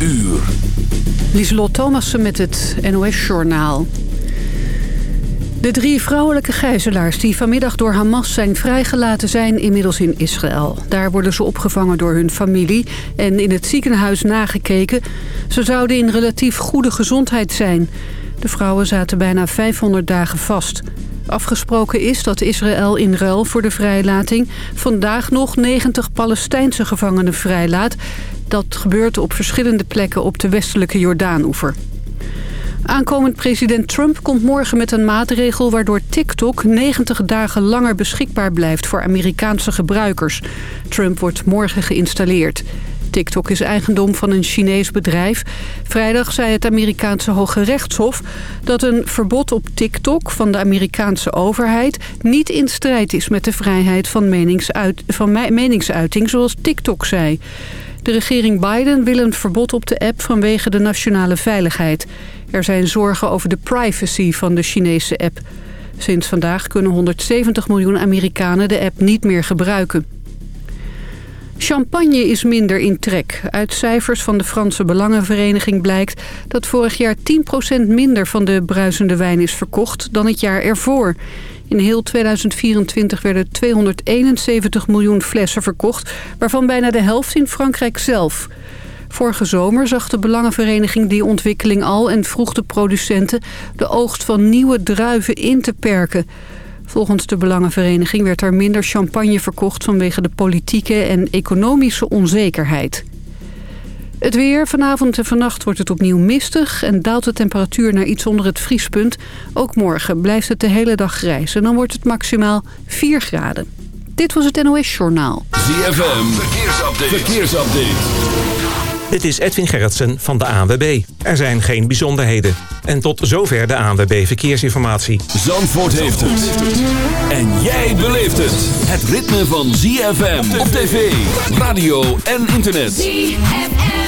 uur. Lieselot Thomassen met het NOS-journaal. De drie vrouwelijke gijzelaars die vanmiddag door Hamas zijn vrijgelaten... zijn inmiddels in Israël. Daar worden ze opgevangen door hun familie en in het ziekenhuis nagekeken. Ze zouden in relatief goede gezondheid zijn. De vrouwen zaten bijna 500 dagen vast. Afgesproken is dat Israël in ruil voor de vrijlating... vandaag nog 90 Palestijnse gevangenen vrijlaat. Dat gebeurt op verschillende plekken op de westelijke Jordaanoever. Aankomend president Trump komt morgen met een maatregel... waardoor TikTok 90 dagen langer beschikbaar blijft voor Amerikaanse gebruikers. Trump wordt morgen geïnstalleerd. TikTok is eigendom van een Chinees bedrijf. Vrijdag zei het Amerikaanse Hoge Rechtshof dat een verbod op TikTok van de Amerikaanse overheid niet in strijd is met de vrijheid van, meningsuit, van meningsuiting, zoals TikTok zei. De regering Biden wil een verbod op de app vanwege de nationale veiligheid. Er zijn zorgen over de privacy van de Chinese app. Sinds vandaag kunnen 170 miljoen Amerikanen de app niet meer gebruiken. Champagne is minder in trek. Uit cijfers van de Franse Belangenvereniging blijkt dat vorig jaar 10% minder van de bruisende wijn is verkocht dan het jaar ervoor. In heel 2024 werden 271 miljoen flessen verkocht, waarvan bijna de helft in Frankrijk zelf. Vorige zomer zag de Belangenvereniging die ontwikkeling al en vroeg de producenten de oogst van nieuwe druiven in te perken. Volgens de Belangenvereniging werd er minder champagne verkocht vanwege de politieke en economische onzekerheid. Het weer. Vanavond en vannacht wordt het opnieuw mistig en daalt de temperatuur naar iets onder het vriespunt. Ook morgen blijft het de hele dag grijs en dan wordt het maximaal 4 graden. Dit was het NOS Journaal. ZFM. Verkeersupdate. Verkeersupdate. Dit is Edwin Gerritsen van de ANWB. Er zijn geen bijzonderheden. En tot zover de ANWB Verkeersinformatie. Zandvoort heeft het. En jij beleeft het. Het ritme van ZFM op tv, radio en internet. ZFM.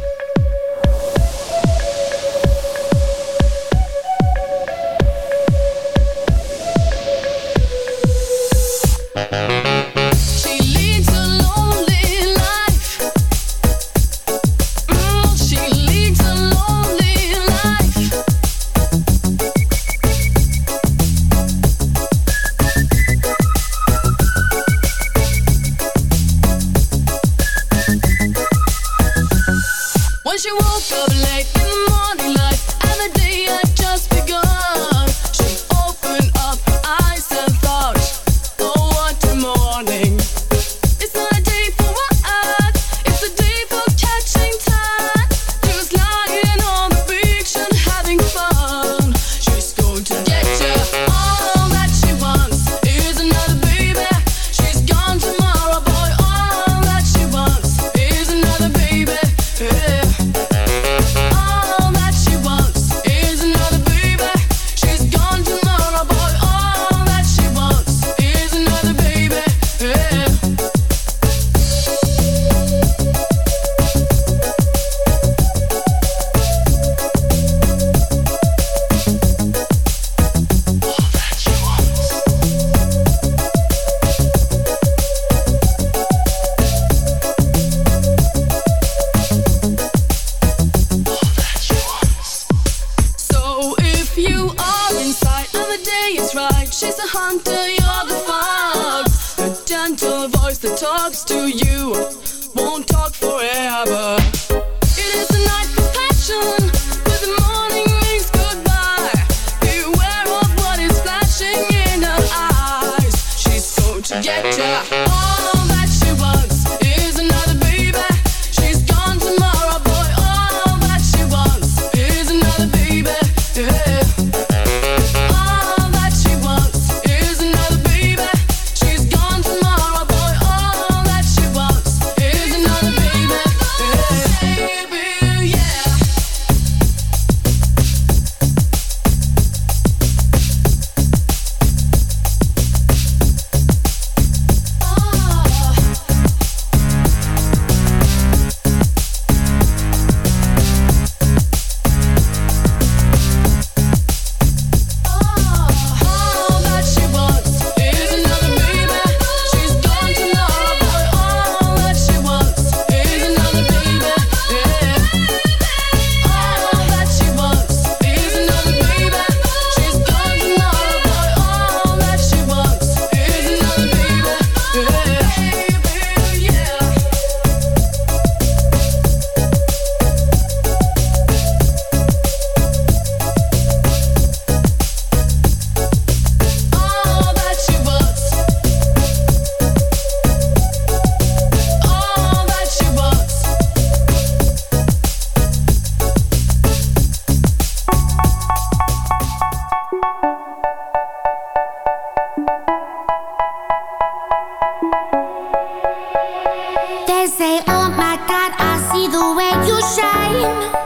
Ooh.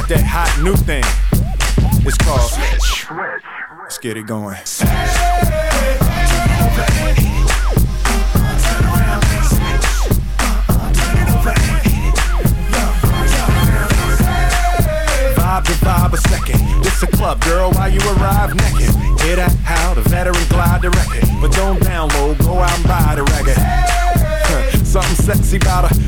Got that hot new thing. It's called Switch. Let's get it going. Vibe to vibe a second. This a club, girl, while you arrive naked. Hear that? How the veteran glide the record. But don't download, go out and buy the record. Something sexy about a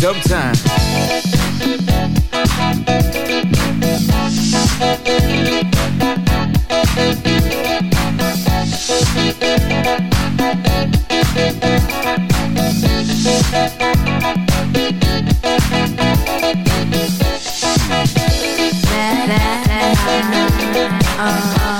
dumb time. Uh, uh.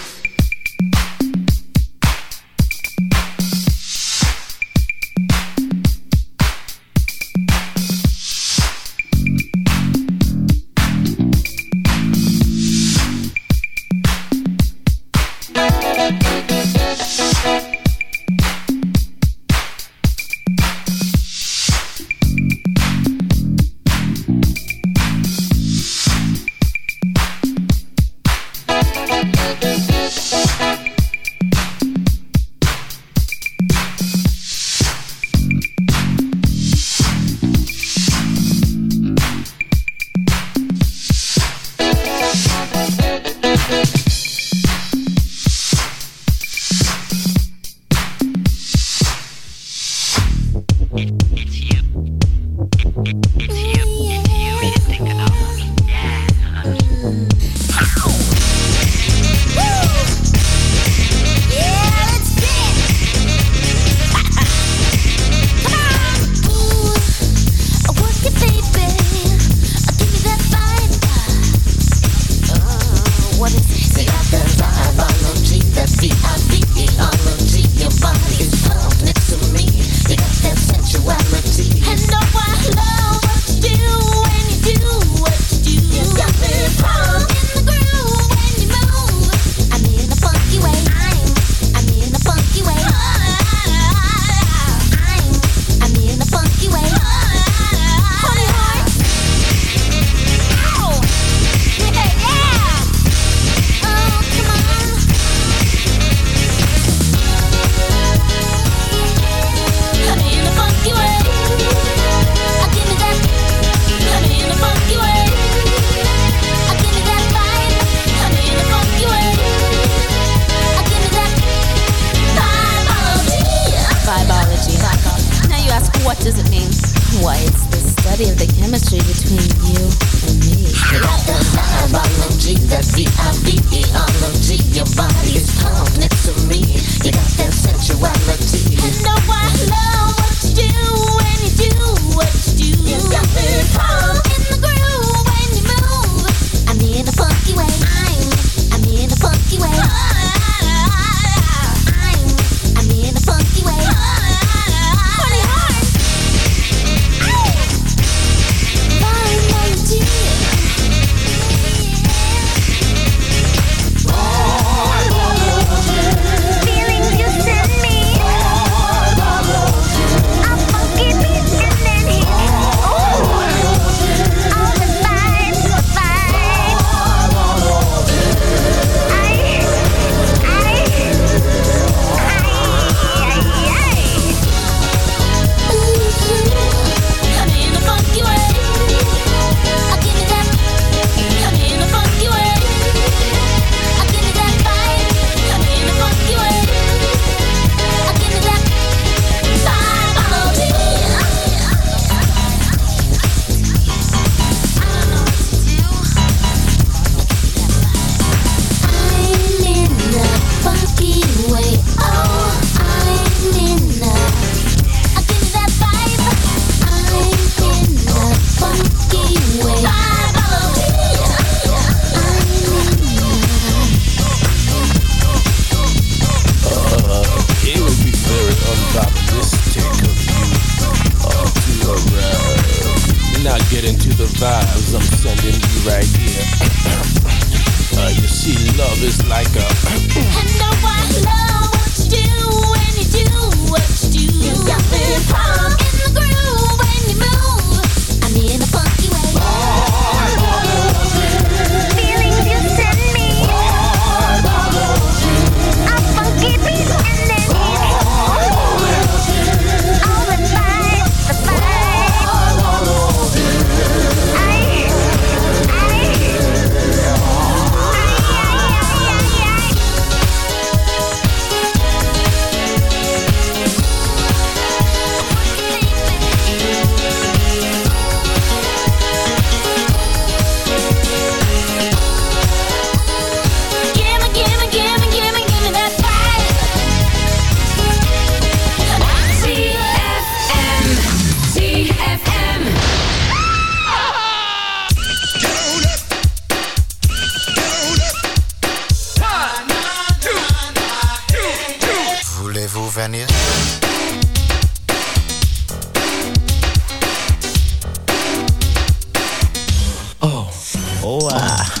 Boa!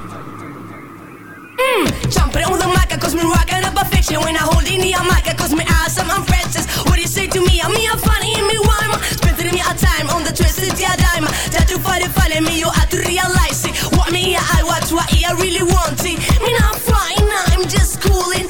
Mm, jumping on the mic, cause me rockin' up a fiction. When I hold in the mic, cause me awesome, I'm Francis. What do you say to me? I'm me, I'm funny, me rhyme. Spending me a time on the twisted yeah dime. That you find it funny, me you have to realize it. What me I watch, what I really want it. Me not flying, I'm just cooling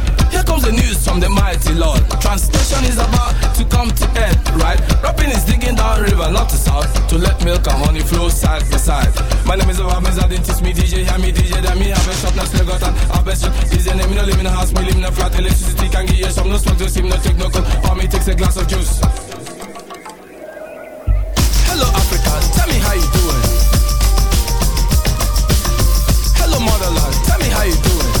Here comes the news from the mighty Lord. Translation is about to come to end, right? Rapping is digging down river, not to south, to let milk and honey flow side by side. My name is Obama, I didn't teach me DJ, hear me DJ, then me have a shop, now still got an a shop. Is your name, me no live in a house, me live in a flat, electricity can give you some, no smoke, no steam, no take no cold, or me takes a glass of juice. Hello Africa, tell me how you doing. Hello motherland, tell me how you doing.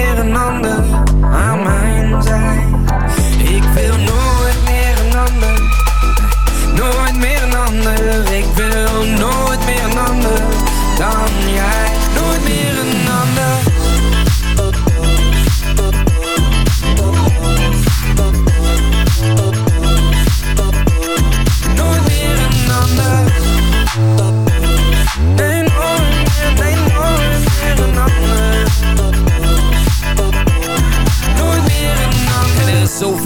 Ik wil nooit meer een Dan jij